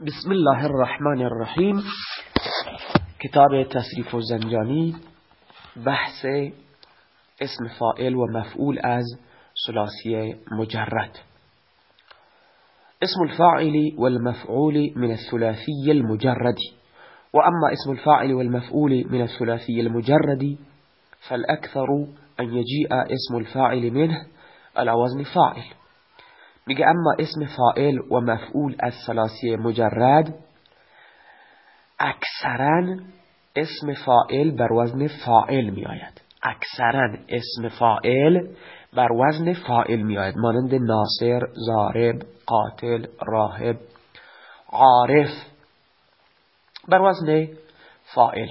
بسم الله الرحمن الرحیم کتاب تصریف و زنجانی بحث اسم فائل و مفعول از ثلاثی مجرد. اسم الفاعل والمفعول من الثلاثي المجرد. وأما اسم الفاعل والمفعول من الثلاثي المجرد فالأكثر أن يجيء اسم الفاعل منه على وزن فاعل. میگه اما اسم فائل و مفعول از ثلاثی مجرد اکثرا اسم فائل بر وزن فاعل می آید اکثرا اسم فائل بر وزن فاعل می آید مانند ناصر، زارب، قاتل، راهب، عارف. بر وزن فائل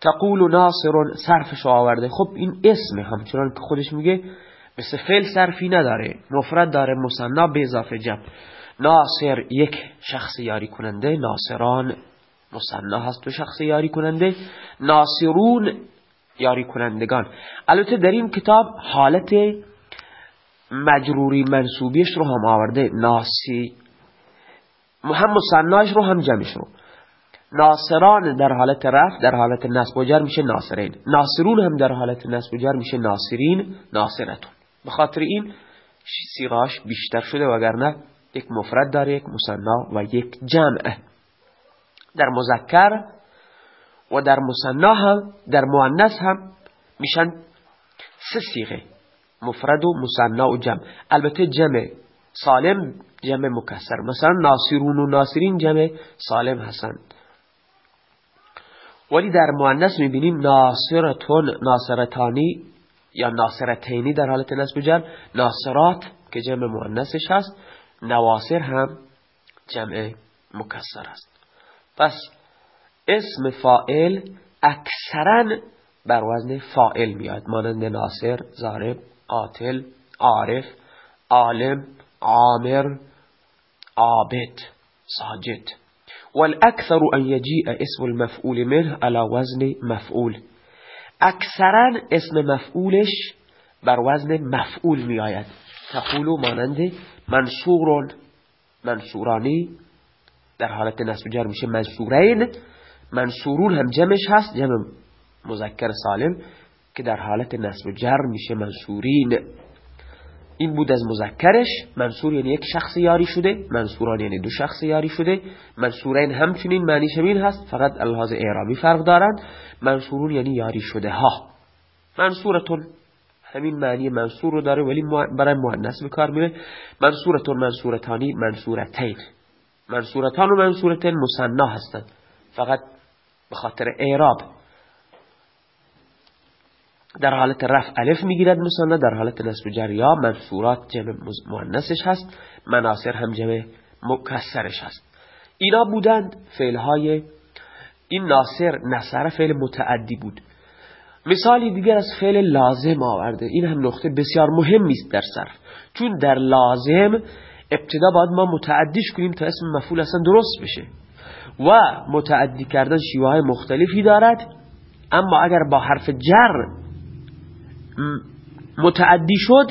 تقول ناصر صرفش آورده. خب این اسم همچنان که خودش میگه مثل فعل صرفی نداره مفرد داره مصنا به اضافه جمع ناصر یک شخص یاری کننده ناصران مصنا هست دو شخص یاری کننده ناصرون یاری کنندگان. البته در این کتاب حالت مجروری منصوبیش رو هم آورده ناسی هم مصناش رو هم جمعش رو. ناصران در حالت رفت در حالت نصب و جر میشه ناصرین. ناصرون هم در حالت نصب و جر میشه ناصرین ناصرتون. به خاطر این سیغاش بیشتر شده وگرنه یک مفرد داره یک مصنا و یک جمع. در مذکر و در مصنا هم در مؤنث هم میشن سه سیغه مفرد و مصنا و جمع. البته جمع سالم جمع مکسر. مثلا ناصرون و ناصرین جمع سالم هستند ولی در مؤنث می‌بینیم ناصرتون ناصرتانی یا ناصرتینی در حالت نصب جمع ناصرات که جمع مؤنثش هست نواصر هم جمع مکسر است. پس اسم فائل اکثرا بر وزن فائل میاد. مانند ناصر زارب قاتل عارف عالم عامر عابد ساجد. والأكثر أن يجيء اسم المفعول منه على وزن مفعول. اکثرا اسم مفعولش بر وزن مفعول می آید تقولو مانند منصورون منصورانی در حالت نصب جر میشه منصورین منصورون هم جمعش هست جمع مذکر سالم که در حالت نصب جر میشه منصورین این بود از مذکرش. منصور یعنی یک شخص یاری شده. منصوران یعنی دو شخص یاری شده. منصورین همچنین معنی شمین هست. فقط الهاز اعرابی فرق دارند منصورون یعنی یاری شده ها منصورتون همین معنی منصور رو داره ولی برای مؤنث به کار میره. منصورتون منصورتانی منصورتین. منصورتان و منصورتین مصنا هستند فقط به خاطر اعراب. در حالت رفع الف می‌گیرد مثلا در حالت نصب جریا منصورات جمع مؤنثش هست مناصر هم جمع مکسرش هست. اینا بودند فعلهای این ناصر نصر فعل متعدی بود. مثالی دیگر از فعل لازم آورده. این هم نقطه بسیار مهمی است در صرف. چون در لازم ابتدا باید ما متعدیش کنیم تا اسم مفعول اصلا درست بشه. و متعدی کردن شیوه های مختلفی دارد اما اگر با حرف جر متعدی شد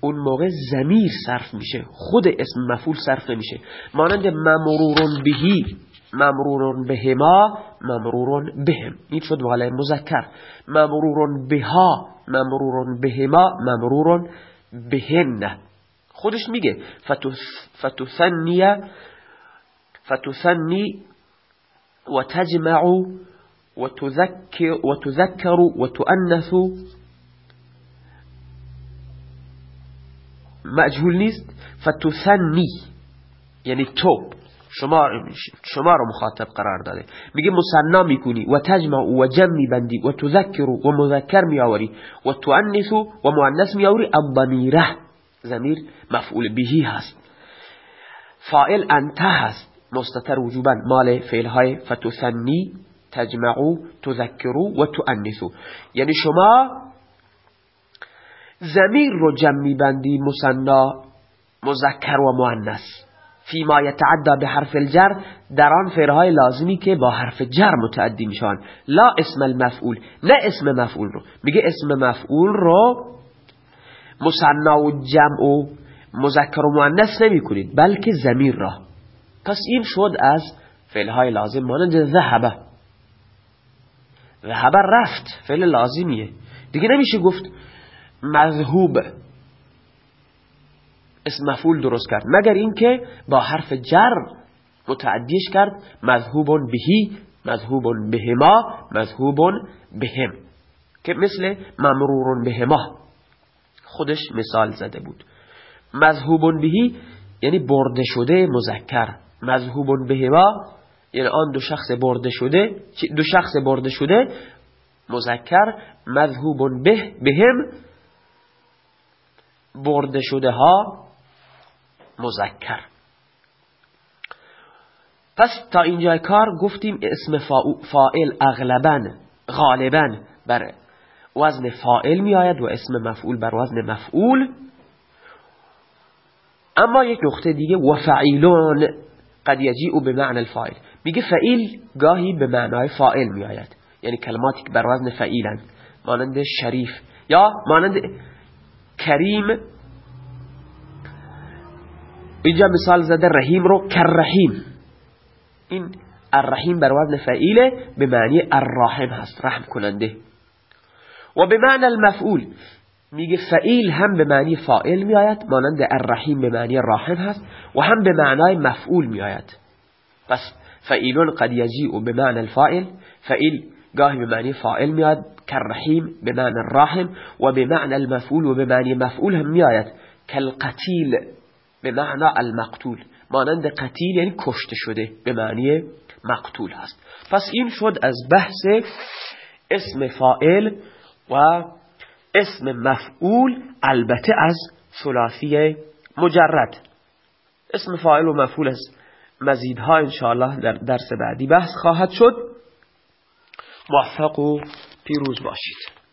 اون موقع زمیر صرف میشه. خود اسم مفعول صرف نمیشه. مانند ممرورون بهی ممرورون بهما ممرورون بهم. این شد بالای مذکر. ممرورون بها ممرورون بهما ممرورون بهن. خودش میگه فتثنی فتثنی و تجمع و تذکر و تؤنث مجهول نیست فتثنی یعنی تو شما شما رو مخاطب قرار داده. میگه مصنا میکنی و تجمع و جمع میبندی و تذکر و مذکر میآوری و تؤنث و مؤنث میآوری الضمیره ضمیر مفعول بهی هست. فاعل أنت هست. مستتر وجوبا. مال فعل های فتثنی تجمع تذکر و تؤنث یعنی شما زمیر رو جمع میبندی مصنا مذکر و مؤنث. فيما يتعدى به حرف الجر در آن فعلهای لازمی که با حرف جر متعدی میشن لا اسم المفعول نه اسم مفعول رو. میگه اسم مفعول رو مصنا و جمع و مذکر و مؤنث نمی کنید بلکه زمیر را. پس این شد از فعلهای لازم مانند ذهبه ذهبه رفت فعل لازمیه. دیگه نمیشه گفت مذهوب. اسم مفعول درست کرد. مگر اینکه با حرف جر متعدیش کرد مذهوب بهی مذهوب بهما مذهوب بهم. که مثل ممرور بهما. خودش مثال زده بود. مذهوب بهی یعنی برده شده مذکر. مذهوب بهما یعنی آن دو شخص برده شده دو شخص برده شده مذکر. مذهوب به بهم برده شده ها مذکر. پس تا اینجا کار گفتیم اسم فائل اغلبا غالبا بر وزن فائل می آید و اسم مفعول بر وزن مفعول. اما یک نقطه دیگه و فعیلون قد یجیعو به معنی الفائل میگه فعیل گاهی به معنای فائل می آید یعنی کلماتی که بر وزن فعیلن مانند شریف یا مانند کریم اینجا مثال زده رحیم رو کررحیم. این الرحیم بر وزن فعیله به معنی الراحم هست رحم کننده. و به معنی المفعول. میگه فعیل هم به معنی فائل میآید مانند الرحیم به معنی راحم هست و هم به معنای مفعول میآید. پس فعیلون قد یجیء به معنی الفائل فعیل گاهی به معنی فائل میاد کررحیم به معنی الراحم و به معنی المفعول و به معنی مفعول هم میآید. کالقتیل به معنی المقتول. مانند قتیل یعنی کشته شده به معنی مقتول هست. پس این شد از بحث اسم فائل و اسم مفعول البته از ثلاثی مجرد. اسم فاعل و مفعول از مزیدها انشاءالله در درس بعدی بحث خواهد شد. موفق و پیروز باشید.